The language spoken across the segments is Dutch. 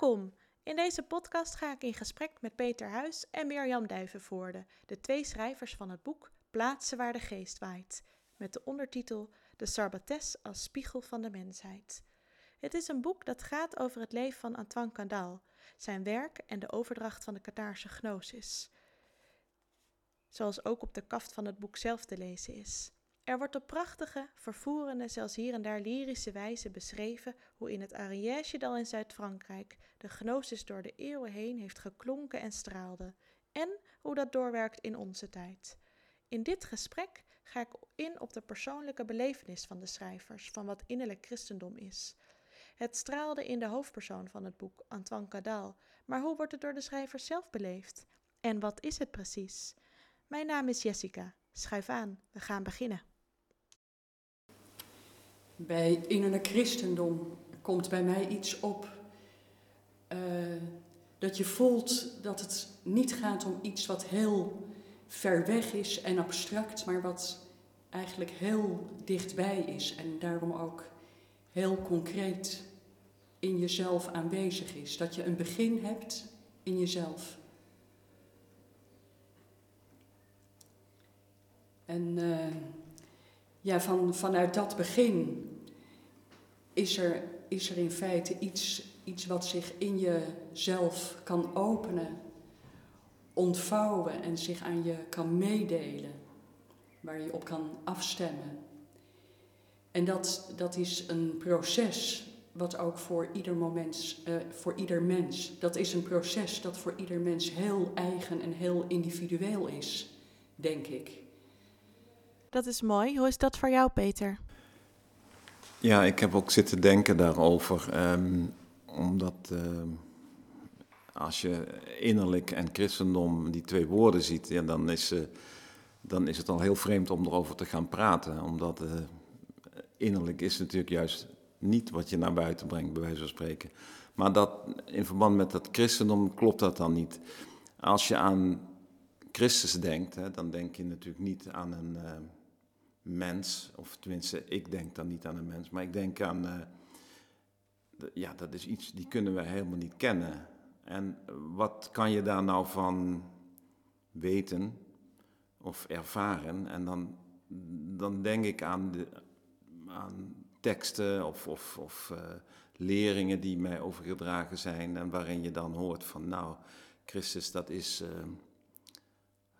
Welkom! In deze podcast ga ik in gesprek met Peter Huis en Mirjam Duivenvoorde, de twee schrijvers van het boek Plaatsen waar de geest waait, met de ondertitel De Sarbates als spiegel van de mensheid. Het is een boek dat gaat over het leven van Antoine Candal, zijn werk en de overdracht van de Kataarse gnosis. Zoals ook op de kaft van het boek zelf te lezen is. Er wordt op prachtige, vervoerende, zelfs hier en daar lyrische wijze beschreven hoe in het Ariège-dal in Zuid-Frankrijk de gnosis door de eeuwen heen heeft geklonken en straalde, en hoe dat doorwerkt in onze tijd. In dit gesprek ga ik in op de persoonlijke belevenis van de schrijvers van wat innerlijk christendom is. Het straalde in de hoofdpersoon van het boek, Antoine Cadal, maar hoe wordt het door de schrijvers zelf beleefd? En wat is het precies? Mijn naam is Jessica. Schuif aan, we gaan beginnen. Bij innerlijk christendom komt bij mij iets op uh, dat je voelt dat het niet gaat om iets wat heel ver weg is en abstract, maar wat eigenlijk heel dichtbij is en daarom ook heel concreet in jezelf aanwezig is. Dat je een begin hebt in jezelf. En uh, ja, van, vanuit dat begin is er, is er in feite iets, iets wat zich in jezelf kan openen, ontvouwen en zich aan je kan meedelen, waar je op kan afstemmen. En dat, dat is een proces wat ook voor ieder, moment, uh, voor ieder mens, dat is een proces dat voor ieder mens heel eigen en heel individueel is, denk ik. Dat is mooi. Hoe is dat voor jou, Peter? Ja, ik heb ook zitten denken daarover. Um, omdat uh, als je innerlijk en christendom die twee woorden ziet, ja, dan, is, uh, dan is het al heel vreemd om erover te gaan praten. Omdat uh, innerlijk is natuurlijk juist niet wat je naar buiten brengt, bij wijze van spreken. Maar dat, in verband met dat christendom klopt dat dan niet. Als je aan Christus denkt, hè, dan denk je natuurlijk niet aan een mens, of tenminste, ik denk dan niet aan een mens, maar ik denk aan, uh, ja, dat is iets die kunnen we helemaal niet kennen. En wat kan je daar nou van weten of ervaren? En dan, dan denk ik aan, de, aan teksten of, of, of uh, leringen die mij overgedragen zijn en waarin je dan hoort van, nou, Christus, dat is... Uh,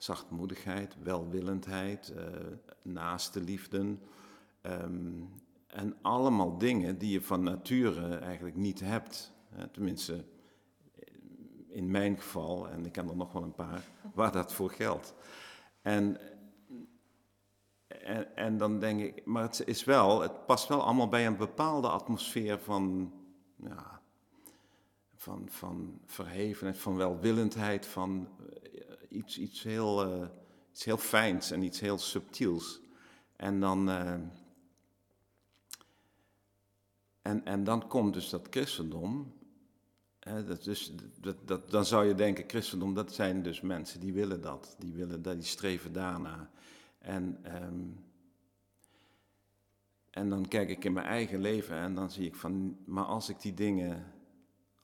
zachtmoedigheid, welwillendheid, uh, naaste liefde. Um, en allemaal dingen die je van nature eigenlijk niet hebt. Tenminste, in mijn geval, en ik ken er nog wel een paar, waar dat voor geldt. En, en, en dan denk ik, maar het is wel, het past wel allemaal bij een bepaalde atmosfeer van, ja, van, van verhevenheid, van welwillendheid, van iets, iets, heel, uh, iets heel fijns en iets heel subtiels. En dan, uh, en, en dan komt dus dat christendom. Hè, dat dus, dat, dat, dan zou je denken, christendom, dat zijn dus mensen die willen dat. Die, willen dat, die streven daarna. En, um, en dan kijk ik in mijn eigen leven en dan zie ik van, maar als ik die dingen,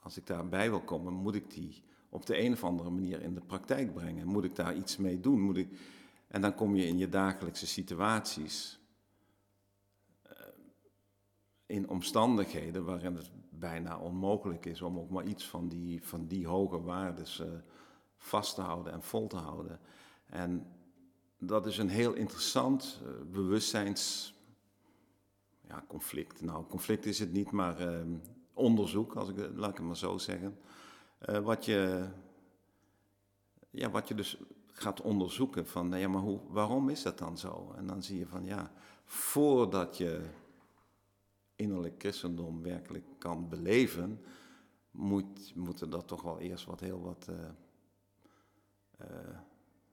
als ik daarbij wil komen, moet ik die op de een of andere manier in de praktijk brengen? Moet ik daar iets mee doen? Moet ik... En dan kom je in je dagelijkse situaties, uh, in omstandigheden waarin het bijna onmogelijk is om ook maar iets van die, van die hoge waardes uh, vast te houden en vol te houden. En dat is een heel interessant uh, bewustzijns. Ja, conflict. Nou, conflict is het niet, maar ehm, onderzoek, als ik, laat ik het maar zo zeggen. Uh, wat, je, ja, wat je dus gaat onderzoeken van, ja, maar hoe, waarom is dat dan zo? En dan zie je van, ja, voordat je innerlijk christendom werkelijk kan beleven, moet, moeten er toch wel eerst wat heel wat uh, uh,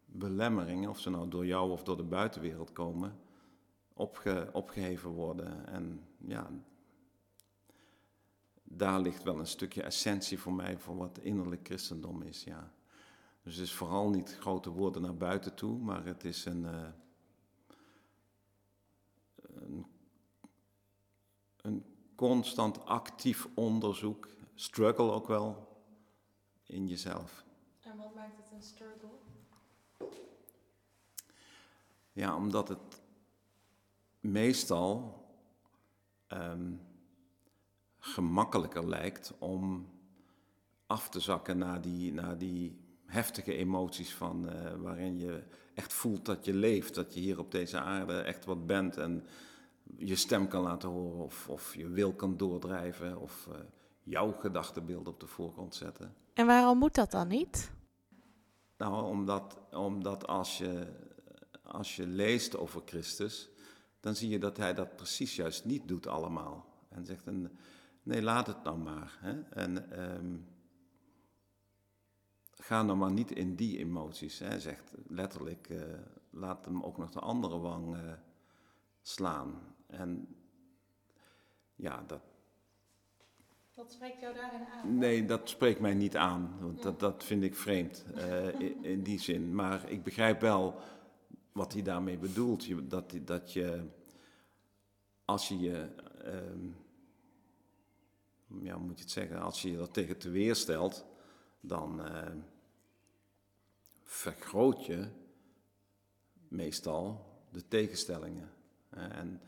belemmeringen, of ze nou door jou of door de buitenwereld komen, opge, opgeheven worden. En ja, daar ligt wel een stukje essentie voor mij van wat innerlijk christendom is, ja. Dus het is vooral niet grote woorden naar buiten toe, maar het is een, uh, een, een constant actief onderzoek, struggle ook wel in jezelf. En wat maakt het een struggle? Ja, omdat het meestal ehm, gemakkelijker lijkt om af te zakken naar die, naar die heftige emoties van uh, waarin je echt voelt dat je leeft, dat je hier op deze aarde echt wat bent en je stem kan laten horen of, of je wil kan doordrijven of uh, jouw gedachtenbeeld op de voorgrond zetten. En waarom moet dat dan niet? Nou, omdat, omdat als, je, als je leest over Christus, dan zie je dat hij dat precies juist niet doet allemaal. En zegt, een, nee, laat het nou maar. Hè? En um, ga nou maar niet in die emoties. Hij zegt letterlijk, uh, laat hem ook nog de andere wang uh, slaan. En ja, dat... Wat spreekt jou daarin aan? Nee, dat spreekt mij niet aan. Want dat, dat vind ik vreemd uh, in, in, die zin. Maar ik begrijp wel wat hij daarmee bedoelt. Dat, dat je, als je je, um, ja, moet je het zeggen, als je je er tegen te weerstelt, dan uh, vergroot je meestal de tegenstellingen. En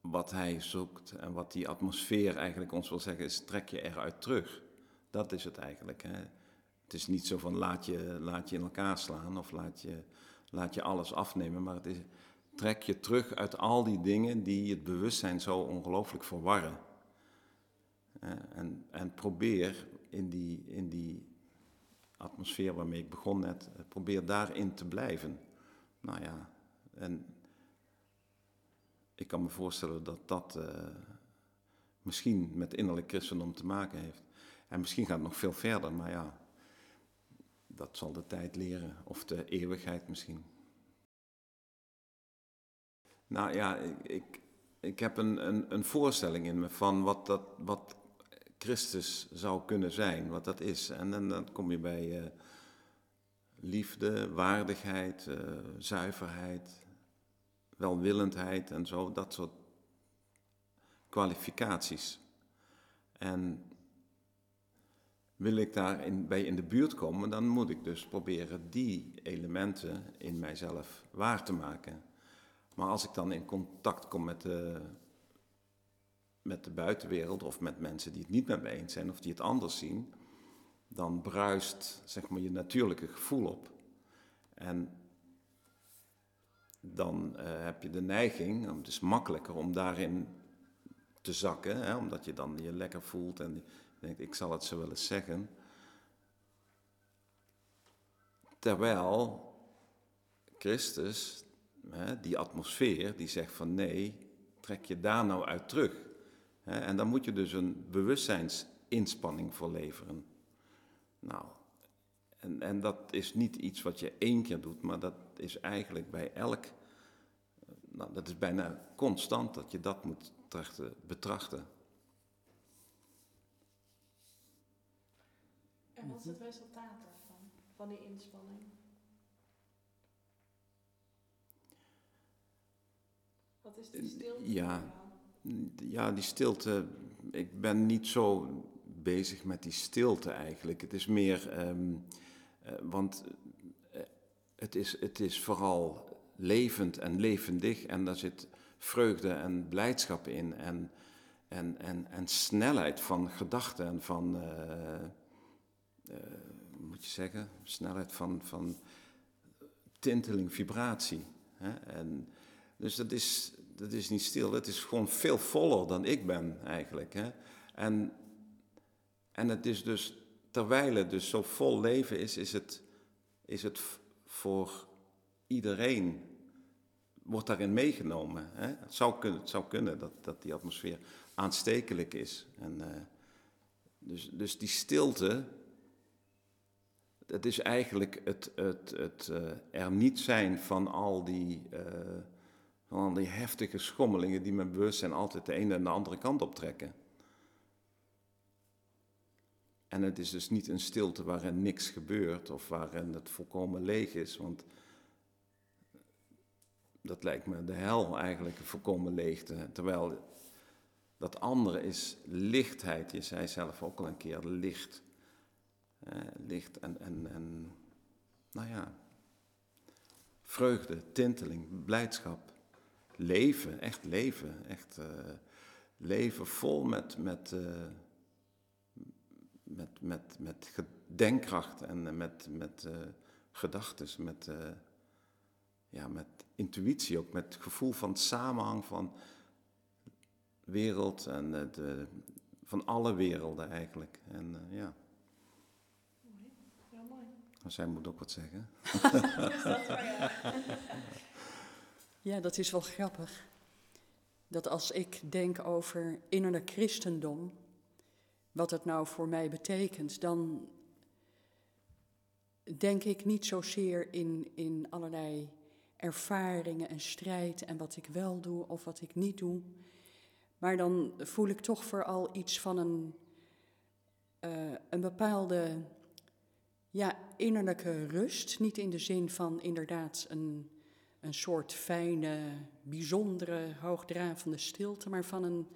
wat hij zoekt en wat die atmosfeer eigenlijk ons wil zeggen, is trek je eruit terug. Dat is het eigenlijk. Hè. Het is niet zo van laat je, laat je in elkaar slaan of laat je, laat je alles afnemen, maar het is trek je terug uit al die dingen die het bewustzijn zo ongelooflijk verwarren. En, en probeer in die, in die atmosfeer waarmee ik begon net, probeer daarin te blijven. Nou ja, en ik kan me voorstellen dat dat uh, misschien met innerlijk christendom te maken heeft. En misschien gaat het nog veel verder, maar ja, dat zal de tijd leren, of de eeuwigheid misschien. Nou ja, ik, ik, ik heb een, een, een, voorstelling in me van wat, dat, wat Christus zou kunnen zijn, wat dat is. En, dan kom je bij uh, liefde, waardigheid, uh, zuiverheid, welwillendheid en zo, dat soort kwalificaties. En wil ik daar in, bij in de buurt komen, dan moet ik dus proberen die elementen in mijzelf waar te maken. Maar als ik dan in contact kom met de, met de buitenwereld of met mensen die het niet met me eens zijn of die het anders zien, dan bruist zeg maar, je natuurlijke gevoel op. En dan uh, heb je de neiging, het is makkelijker om daarin te zakken, hè, omdat je dan je lekker voelt en denkt, ik zal het zo wel eens zeggen. Terwijl Christus, hè, die atmosfeer, die zegt van nee, trek je daar nou uit terug. En dan moet je dus een bewustzijnsinspanning voor leveren. Nou, en, en dat is niet iets wat je één keer doet, maar dat is eigenlijk bij elk, nou, dat is bijna constant dat je dat moet trachten, betrachten. En wat is het resultaat daarvan, van die inspanning? Wat is die stilte? Ja, ja, die stilte. Ik ben niet zo bezig met die stilte eigenlijk. Het is meer, um, uh, want uh, het, is, het is vooral levend en levendig en daar zit vreugde en blijdschap in en, en, en, en snelheid van gedachten en van, uh, moet je zeggen, snelheid van, van tinteling, vibratie. Hè? En, dus dat is, dat is niet stil, het is gewoon veel voller dan ik ben eigenlijk. Hè? En, en het is dus, terwijl het dus zo vol leven is, is het, is het voor iedereen, wordt daarin meegenomen. Hè? Het, zou kunnen, het zou kunnen dat, dat die atmosfeer aanstekelijk is. En, uh, dus, dus die stilte, dat is eigenlijk het, het, het uh, er niet zijn van al die... Uh, van al die heftige schommelingen die mijn bewustzijn altijd de ene en de andere kant op trekken. En het is dus niet een stilte waarin niks gebeurt of waarin het volkomen leeg is, want dat lijkt me de hel eigenlijk, een volkomen leegte. Terwijl Dat andere is lichtheid. Je zei zelf ook al een keer licht. Eh, licht en, en, en, nou ja, vreugde, tinteling, blijdschap. Leven, echt leven. Echt uh, leven vol met, met, uh, met, met, met denkkracht en met, met uh, gedachten, met, ja, met intuïtie ook, met het gevoel van samenhang van wereld en de, van alle werelden eigenlijk. En ja. Maar zij moet ook wat zeggen. ja, dat is wel grappig. Dat als ik denk over innerlijk christendom, wat het nou voor mij betekent, dan denk ik niet zozeer in, in allerlei ervaringen en strijd en wat ik wel doe of wat ik niet doe. Maar dan voel ik toch vooral iets van een, uh, een bepaalde ja, innerlijke rust. Niet in de zin van inderdaad een, een soort fijne, bijzondere, hoogdravende stilte, maar van een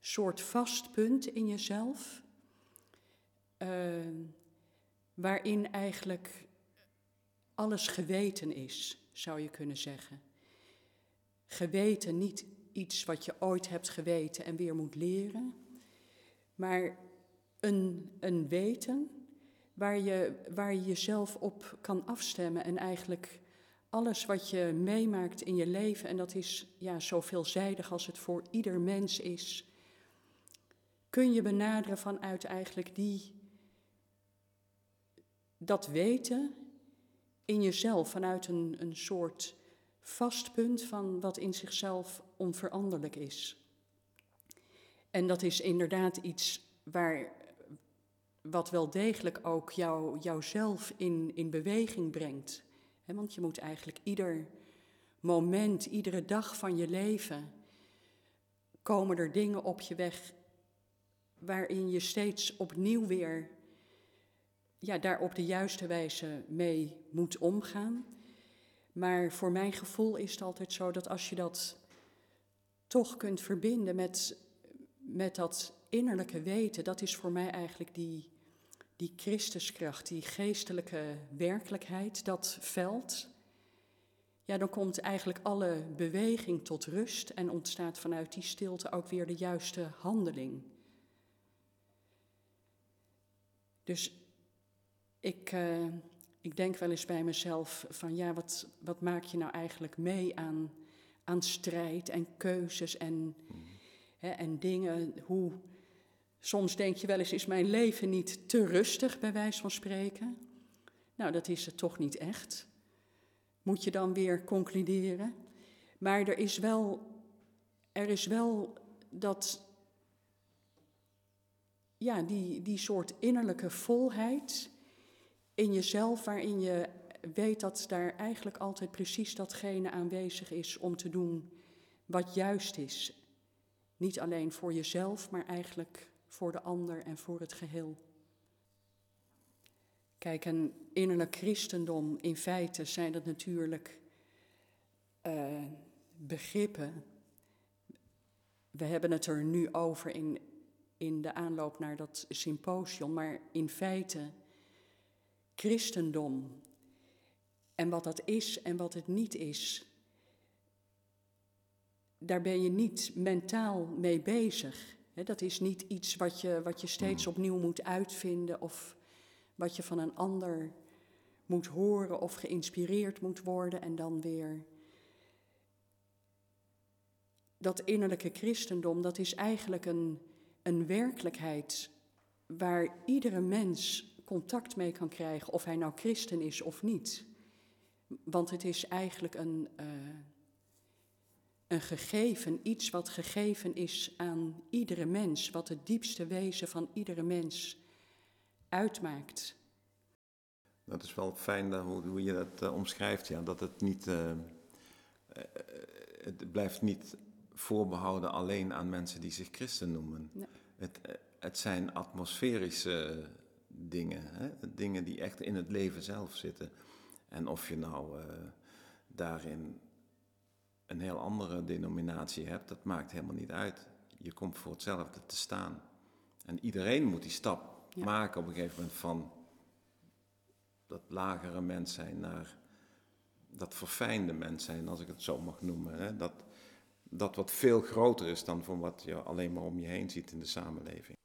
soort vast punt in jezelf. Uh, waarin eigenlijk alles geweten is, zou je kunnen zeggen. Geweten, niet iets wat je ooit hebt geweten en weer moet leren, maar een, een weten waar je, waar je jezelf op kan afstemmen en eigenlijk alles wat je meemaakt in je leven, en dat is ja, zo veelzijdig als het voor ieder mens is, kun je benaderen vanuit eigenlijk die, dat weten in jezelf, vanuit een, een soort vast punt van wat in zichzelf onveranderlijk is. En dat is inderdaad iets waar wat wel degelijk ook jou, jouzelf in, in beweging brengt. Want je moet eigenlijk ieder moment, iedere dag van je leven, komen er dingen op je weg waarin je steeds opnieuw weer ja, daar op de juiste wijze mee moet omgaan. Maar voor mijn gevoel is het altijd zo dat als je dat toch kunt verbinden met, met dat innerlijke weten, dat is voor mij eigenlijk die, die Christuskracht, die geestelijke werkelijkheid, dat veld, ja, dan komt eigenlijk alle beweging tot rust en ontstaat vanuit die stilte ook weer de juiste handeling. Dus ik, uh, ik denk wel eens bij mezelf van ja, wat, wat maak je nou eigenlijk mee aan, aan strijd en keuzes en, hè, en dingen, hoe Soms denk je wel eens, is mijn leven niet te rustig, bij wijze van spreken? Nou, dat is het toch niet echt. Moet je dan weer concluderen. Maar er is wel, er is wel dat, ja, die, die soort innerlijke volheid in jezelf, waarin je weet dat daar eigenlijk altijd precies datgene aanwezig is om te doen wat juist is. Niet alleen voor jezelf, maar eigenlijk voor de ander en voor het geheel. Kijk, een innerlijk christendom, in feite zijn dat natuurlijk uh, begrippen. We hebben het er nu over in, in de aanloop naar dat symposium, maar in feite christendom en wat dat is en wat het niet is, daar ben je niet mentaal mee bezig dat is niet iets wat je, wat je steeds hmm. opnieuw moet uitvinden of wat je van een ander moet horen of geïnspireerd moet worden en dan weer. Dat innerlijke christendom, dat is eigenlijk een, een werkelijkheid waar iedere mens contact mee kan krijgen, of hij nou christen is of niet. Want het is eigenlijk een, uh, een gegeven, iets wat gegeven is aan iedere mens, wat het diepste wezen van iedere mens uitmaakt. Dat is wel fijn hoe, hoe je dat uh, omschrijft, ja, dat het niet, uh, het blijft niet voorbehouden alleen aan mensen die zich christen noemen. Nee. Het, het zijn atmosferische dingen, hè? dingen die echt in het leven zelf zitten. En of je nou daarin een heel andere denominatie hebt, dat maakt helemaal niet uit. je komt voor hetzelfde te staan. En iedereen moet die stap Ja. maken op een gegeven moment van dat lagere mens zijn naar dat verfijnde mens zijn, als ik het zo mag noemen. Hè? Dat, dat wat veel groter is dan van wat je alleen maar om je heen ziet in de samenleving.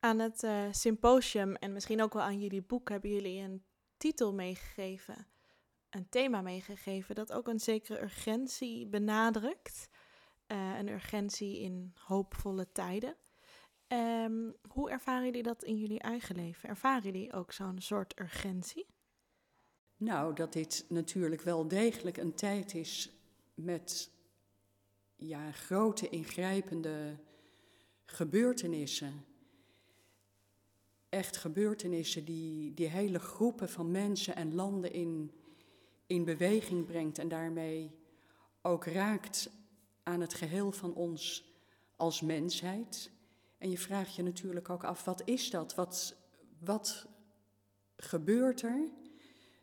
Aan het eh, symposium en misschien ook wel aan jullie boek hebben jullie een titel meegegeven, een thema meegegeven dat ook een zekere urgentie benadrukt. Eh, een urgentie in hoopvolle tijden. Ehm, hoe ervaren jullie dat in jullie eigen leven? Ervaren jullie ook zo'n soort urgentie? Nou, dat dit natuurlijk wel degelijk een tijd is met ja, grote ingrijpende gebeurtenissen. Echt gebeurtenissen die, die hele groepen van mensen en landen in, in beweging brengt en daarmee ook raakt aan het geheel van ons als mensheid. En je vraagt je natuurlijk ook af, wat is dat? Wat, wat gebeurt er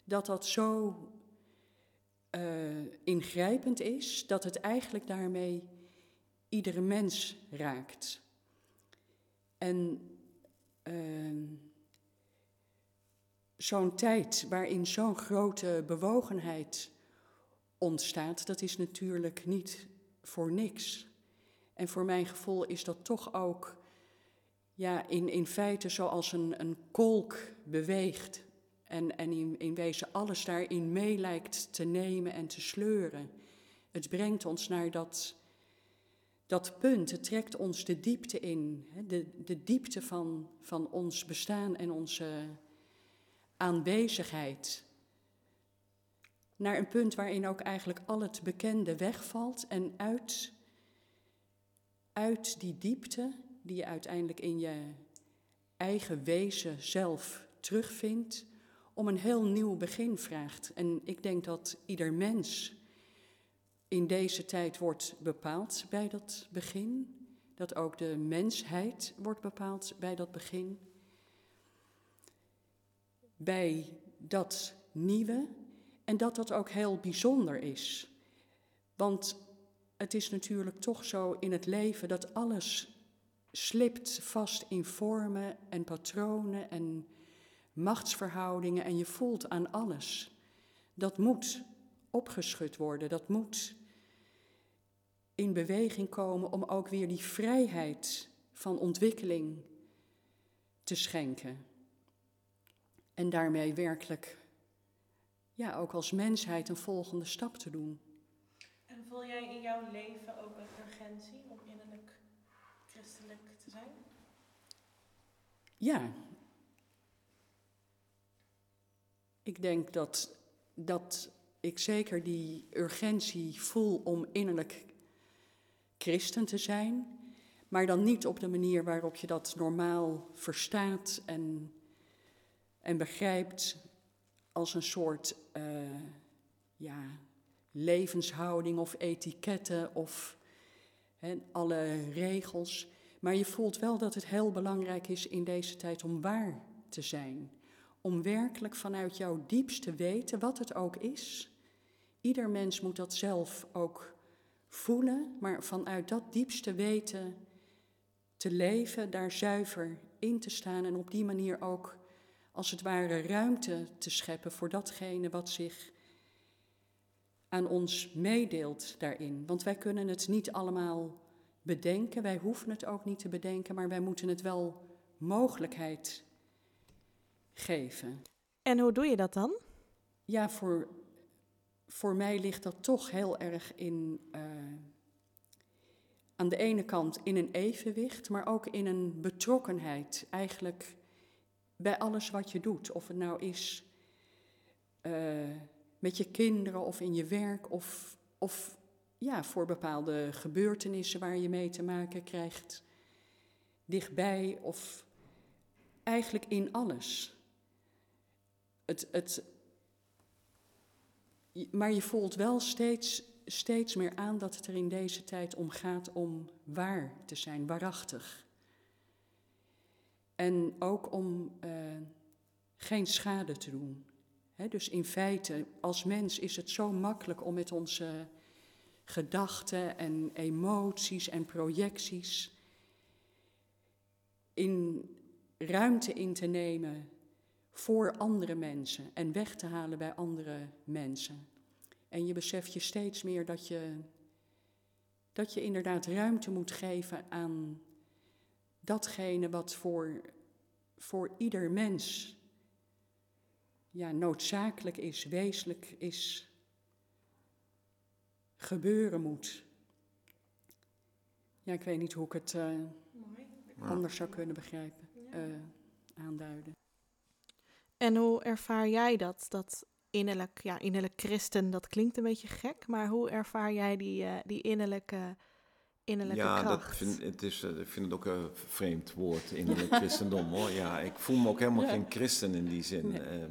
dat dat zo uh, ingrijpend is, dat het eigenlijk daarmee iedere mens raakt. En uh, zo'n tijd waarin zo'n grote bewogenheid ontstaat, dat is natuurlijk niet voor niks. En voor mijn gevoel is dat toch ook ja, in, in feite zoals een, een kolk beweegt en, en in, in wezen alles daarin mee lijkt te nemen en te sleuren. Het brengt ons naar dat, dat punt, het trekt ons de diepte in, de, de diepte van, van ons bestaan en onze aanwezigheid. Naar een punt waarin ook eigenlijk al het bekende wegvalt en uit, uit die diepte, die je uiteindelijk in je eigen wezen zelf terugvindt, om een heel nieuw begin vraagt. En ik denk dat ieder mens in deze tijd wordt bepaald bij dat begin. Dat ook de mensheid wordt bepaald bij dat begin. Bij dat nieuwe. En dat dat ook heel bijzonder is. Want het is natuurlijk toch zo in het leven dat alles slipt vast in vormen en patronen en machtsverhoudingen en je voelt aan alles. Dat moet opgeschud worden, dat moet in beweging komen om ook weer die vrijheid van ontwikkeling te schenken. En daarmee werkelijk, ja, ook als mensheid een volgende stap te doen. En voel jij in jouw leven ook een urgentie om innerlijk christelijk te zijn? Ja, ik denk dat, dat ik zeker die urgentie voel om innerlijk christen te zijn, maar dan niet op de manier waarop je dat normaal verstaat en, en begrijpt als een soort uh, ja, levenshouding of etiketten of alle regels. Maar je voelt wel dat het heel belangrijk is in deze tijd om waar te zijn om werkelijk vanuit jouw diepste weten, wat het ook is. Ieder mens moet dat zelf ook voelen, maar vanuit dat diepste weten te leven, daar zuiver in te staan en op die manier ook als het ware ruimte te scheppen voor datgene wat zich aan ons meedeelt daarin. Want wij kunnen het niet allemaal bedenken, wij hoeven het ook niet te bedenken, maar wij moeten het wel mogelijkheid geven. En hoe doe je dat dan? Ja, voor, voor mij ligt dat toch heel erg in. Uh, aan de ene kant in een evenwicht, maar ook in een betrokkenheid. Eigenlijk bij alles wat je doet. Of het nou is uh, met je kinderen of in je werk of, of ja, voor bepaalde gebeurtenissen waar je mee te maken krijgt. Dichtbij of eigenlijk in alles. Het, het, maar je voelt wel steeds, steeds meer aan dat het er in deze tijd om gaat om waar te zijn, waarachtig. En ook om uh, geen schade te doen. Dus in feite, als mens is het zo makkelijk om met onze gedachten en emoties en projecties in ruimte in te nemen voor andere mensen en weg te halen bij andere mensen. En je beseft je steeds meer dat je, dat je inderdaad ruimte moet geven aan datgene wat voor, voor ieder mens ja, noodzakelijk is, wezenlijk is, gebeuren moet. Ja, ik weet niet hoe ik het uh, anders zou kunnen begrijpen, uh, aanduiden. En hoe ervaar jij dat? Dat innerlijk, ja, innerlijk christen, dat klinkt een beetje gek, maar hoe ervaar jij die, uh, die innerlijke, innerlijke ja, kracht? Ja, vind, het is, uh, ik vind het ook een vreemd woord, innerlijk christendom hoor. Ja, ik voel me ook helemaal ja. geen christen in die zin. Nee. Uh,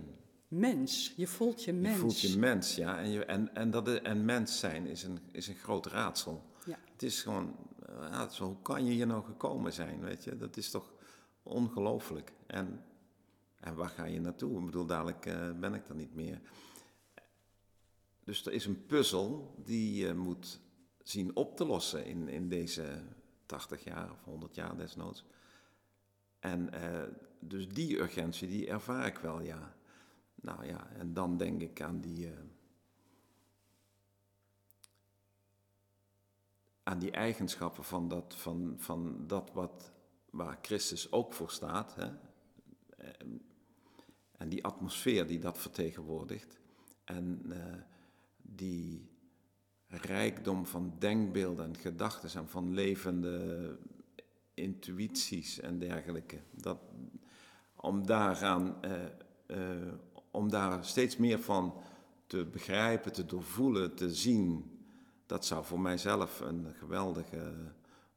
mens, je voelt je mens. Je voelt je mens, ja. En, je, en, en, dat, en mens zijn is een, is een groot raadsel. Ja. Het is gewoon, ja, zo, hoe kan je hier nou gekomen zijn, weet je? Dat is toch ongelooflijk. En en waar ga je naartoe? Ik bedoel, dadelijk uh, ben ik er niet meer. Dus er is een puzzel die je moet zien op te lossen in, in deze 80 jaar of 100 jaar desnoods. En uh, dus die urgentie, die ervaar ik wel, ja. Nou ja, en dan denk ik aan die. Uh, aan die eigenschappen van dat, van, van dat wat, waar Christus ook voor staat. Hè? En die atmosfeer die dat vertegenwoordigt. En die rijkdom van denkbeelden en gedachten en van levende intuïties en dergelijke. Dat, om, daaraan, uh, om daar steeds meer van te begrijpen, te doorvoelen, te zien. Dat zou voor mijzelf een geweldige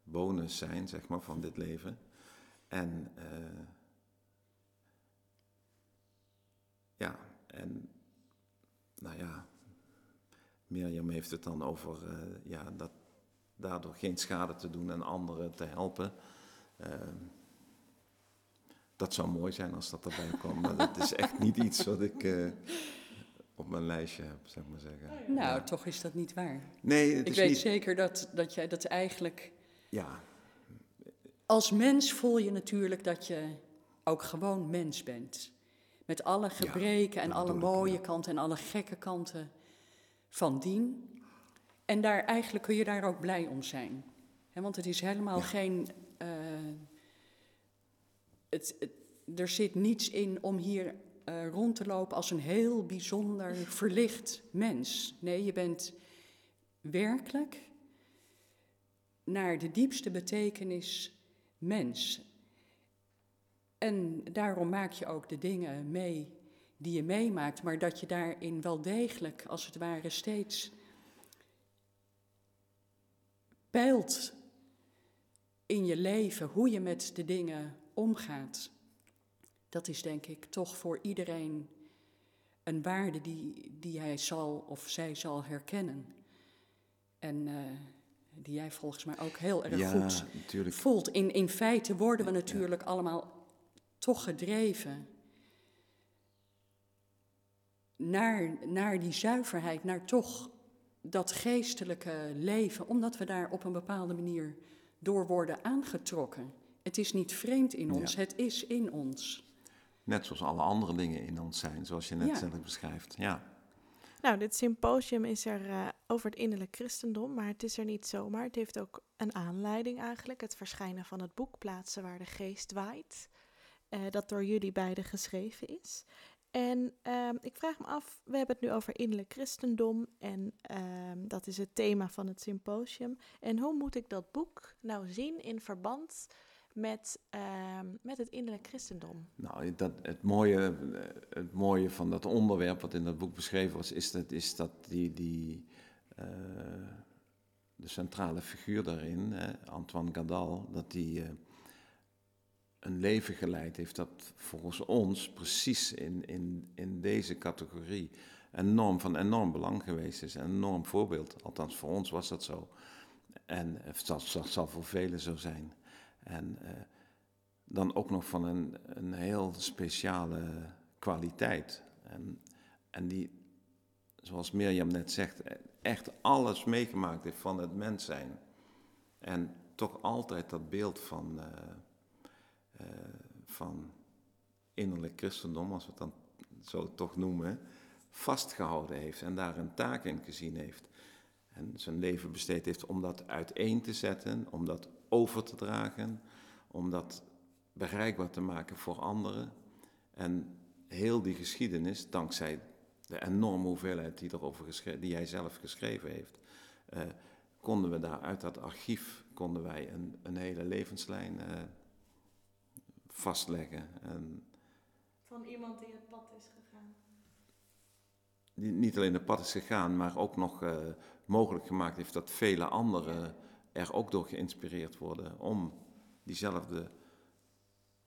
bonus zijn, zeg maar, van dit leven. En Ja, en nou ja, Mirjam heeft het dan over uh, ja, dat daardoor geen schade te doen en anderen te helpen. Uh, dat zou mooi zijn als dat erbij kwam, maar dat is echt niet iets wat ik uh, op mijn lijstje heb, zeg maar zeggen. Nou, ja. toch is dat niet waar. Nee, het ik is weet niet... zeker dat, dat jij dat eigenlijk... Ja. Als mens voel je natuurlijk dat je ook gewoon mens bent. Met alle gebreken en alle mooie ja. kanten en alle gekke kanten van dien. En daar, eigenlijk kun je daar ook blij om zijn. He, want het is helemaal ja. geen. Uh, het, het, er zit niets in om hier uh, rond te lopen als een heel bijzonder verlicht mens. Nee, je bent werkelijk naar de diepste betekenis mens. En daarom maak je ook de dingen mee die je meemaakt, maar dat je daarin wel degelijk, als het ware, steeds peilt in je leven hoe je met de dingen omgaat. Dat is denk ik toch voor iedereen een waarde die, die hij zal of zij zal herkennen. En uh, die jij volgens mij ook heel erg ja, goed natuurlijk. voelt. In, in feite worden we natuurlijk ja. allemaal toch gedreven naar, naar die zuiverheid, naar toch dat geestelijke leven, omdat we daar op een bepaalde manier door worden aangetrokken. Het is niet vreemd in ons, ja. het is in ons. Net zoals alle andere dingen in ons zijn, zoals je net ja. zelf beschrijft. Ja. Nou, dit symposium is er uh, over het innerlijk christendom, maar het is er niet zomaar. Het heeft ook een aanleiding eigenlijk, het verschijnen van het boek Plaatsen waar de geest waait. Uh, dat door jullie beiden geschreven is. En uh, ik vraag me af, we hebben het nu over innerlijk christendom en uh, dat is het thema van het symposium. En hoe moet ik dat boek nou zien in verband met, ehm, met het innerlijk christendom? Nou, dat, het, mooie, het mooie van dat onderwerp wat in dat boek beschreven was, is dat, is dat die, die, uh, de centrale figuur daarin, Antoine Gadal, dat die uh, een leven geleid heeft dat volgens ons precies in, in, in deze categorie enorm van enorm belang geweest is. Een enorm voorbeeld, althans voor ons was dat zo. En het zal, zal, voor velen zo zijn. En uh, dan ook nog van een, een heel speciale kwaliteit. En, en die zoals Mirjam net zegt, echt alles meegemaakt heeft van het mens zijn. En toch altijd dat beeld van, uh, uh, van innerlijk christendom, als we het dan zo toch noemen, vastgehouden heeft en daar een taak in gezien heeft. En zijn leven besteed heeft om dat uiteen te zetten, om dat over te dragen, om dat bereikbaar te maken voor anderen. En heel die geschiedenis, dankzij de enorme hoeveelheid die, erover die hij zelf geschreven heeft, uh, konden we daar uit dat archief konden wij een, een hele levenslijn uh, vastleggen. En Van iemand die het pad is gegaan. Die niet alleen het pad is gegaan, maar ook nog uh, mogelijk gemaakt heeft dat vele anderen er ook door geïnspireerd worden om diezelfde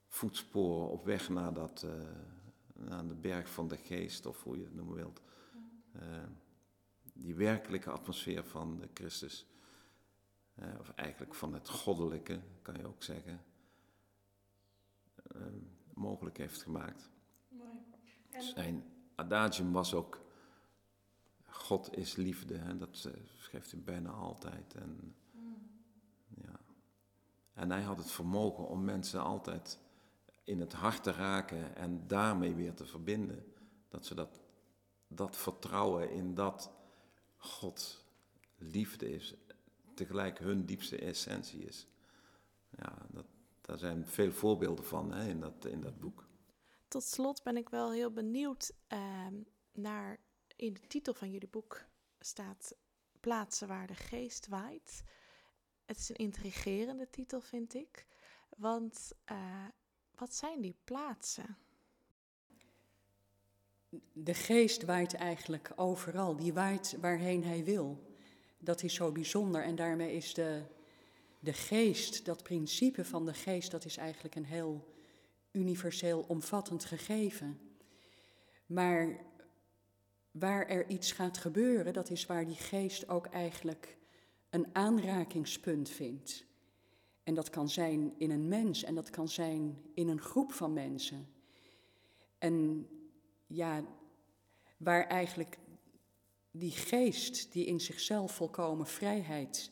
voetsporen op weg naar, dat, uh, naar de berg van de geest, of hoe je het noemen wilt. Uh, die werkelijke atmosfeer van de Christus, of eigenlijk van het goddelijke, kan je ook zeggen, mogelijk heeft gemaakt. Mooi. En... Zijn adagium was ook God is liefde. Hè? Dat schrijft hij bijna altijd. En, mm. ja. en hij had het vermogen om mensen altijd in het hart te raken en daarmee weer te verbinden. Dat ze dat, dat vertrouwen in dat God liefde is, tegelijk hun diepste essentie is. Ja, dat, daar zijn veel voorbeelden van hè, in, dat, in dat boek. Tot slot ben ik wel heel benieuwd uh, naar in de titel van jullie boek staat Plaatsen waar de geest waait. Het is een intrigerende titel, vind ik. Want uh, wat zijn die plaatsen? De geest waait eigenlijk overal. Die waait waarheen hij wil. Dat is zo bijzonder. En daarmee is de, de geest, dat principe van de geest, dat is eigenlijk een heel universeel omvattend gegeven. Maar waar er iets gaat gebeuren, dat is waar die geest ook eigenlijk een aanrakingspunt vindt. En dat kan zijn in een mens en dat kan zijn in een groep van mensen. En ja, waar eigenlijk die geest die in zichzelf volkomen vrijheid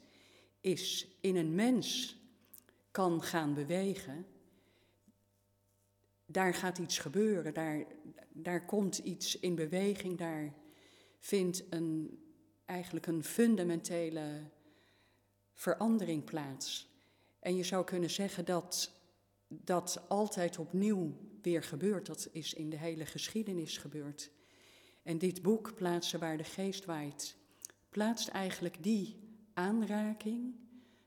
is, in een mens kan gaan bewegen, daar gaat iets gebeuren, daar, daar komt iets in beweging, daar vindt een, eigenlijk een fundamentele verandering plaats. En je zou kunnen zeggen dat dat altijd opnieuw weer gebeurt. Dat is in de hele geschiedenis gebeurd. En dit boek, Plaatsen waar de geest waait, plaatst eigenlijk die aanraking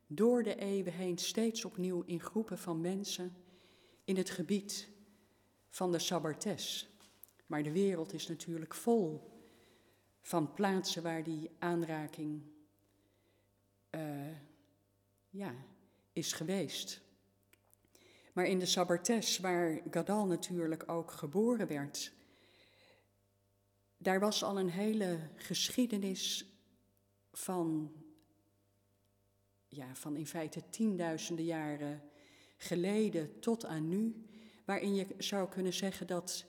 door de eeuwen heen steeds opnieuw in groepen van mensen in het gebied van de Sabbates. Maar de wereld is natuurlijk vol van plaatsen waar die aanraking uh, ja, is geweest. Maar in de Sabbates, waar Gadal natuurlijk ook geboren werd, daar was al een hele geschiedenis van, ja, van in feite tienduizenden jaren geleden tot aan nu, waarin je zou kunnen zeggen dat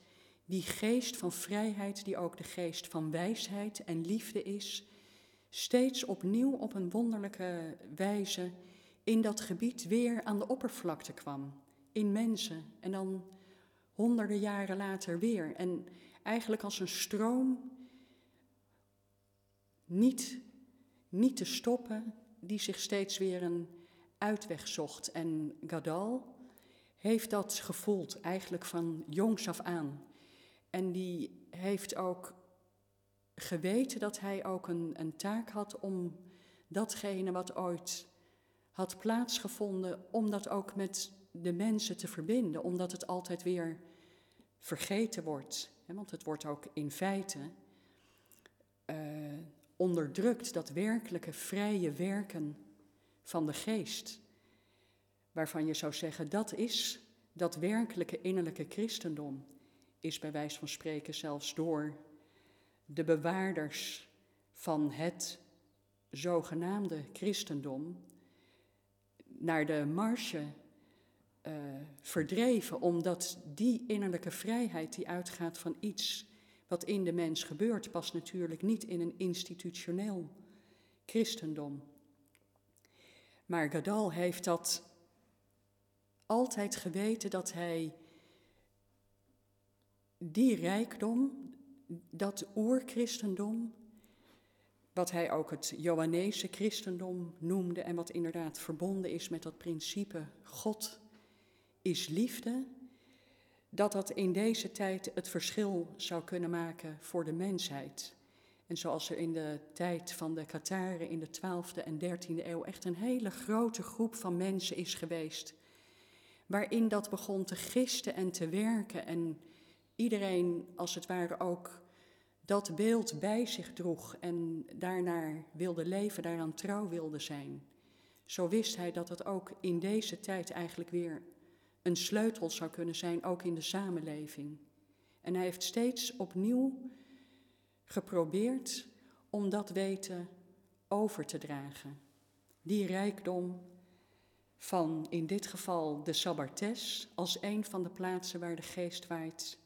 die geest van vrijheid, die ook de geest van wijsheid en liefde is, steeds opnieuw op een wonderlijke wijze in dat gebied weer aan de oppervlakte kwam. In mensen en dan honderden jaren later weer. En eigenlijk als een stroom niet, niet te stoppen, die zich steeds weer een uitweg zocht. En Gadal heeft dat gevoeld, eigenlijk van jongs af aan. En die heeft ook geweten dat hij ook een, een taak had om datgene wat ooit had plaatsgevonden, om dat ook met de mensen te verbinden, omdat het altijd weer vergeten wordt. Want het wordt ook in feite uh, onderdrukt, dat werkelijke vrije werken van de geest. Waarvan je zou zeggen, dat is dat werkelijke innerlijke christendom. Is bij wijze van spreken zelfs door de bewaarders van het zogenaamde christendom naar de marge uh, verdreven, omdat die innerlijke vrijheid die uitgaat van iets wat in de mens gebeurt, past natuurlijk niet in een institutioneel christendom. Maar Gadal heeft dat altijd geweten dat hij die rijkdom, dat oerchristendom, wat hij ook het Johannese christendom noemde en wat inderdaad verbonden is met dat principe God is liefde, dat dat in deze tijd het verschil zou kunnen maken voor de mensheid. En zoals er in de tijd van de Kataren in de 12e en 13e eeuw echt een hele grote groep van mensen is geweest, waarin dat begon te gisten en te werken en iedereen als het ware ook dat beeld bij zich droeg en daarnaar wilde leven, daaraan trouw wilde zijn. Zo wist hij dat het ook in deze tijd eigenlijk weer een sleutel zou kunnen zijn, ook in de samenleving. En hij heeft steeds opnieuw geprobeerd om dat weten over te dragen. Die rijkdom van in dit geval de Sabbates als een van de plaatsen waar de geest waait,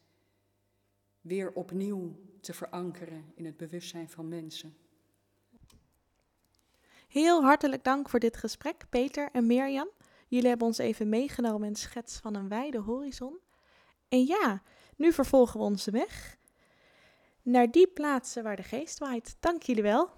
weer opnieuw te verankeren in het bewustzijn van mensen. Heel hartelijk dank voor dit gesprek, Peter en Mirjam. Jullie hebben ons even meegenomen in schets van een wijde horizon. En ja, nu vervolgen we onze weg naar die plaatsen waar de geest waait. Dank jullie wel.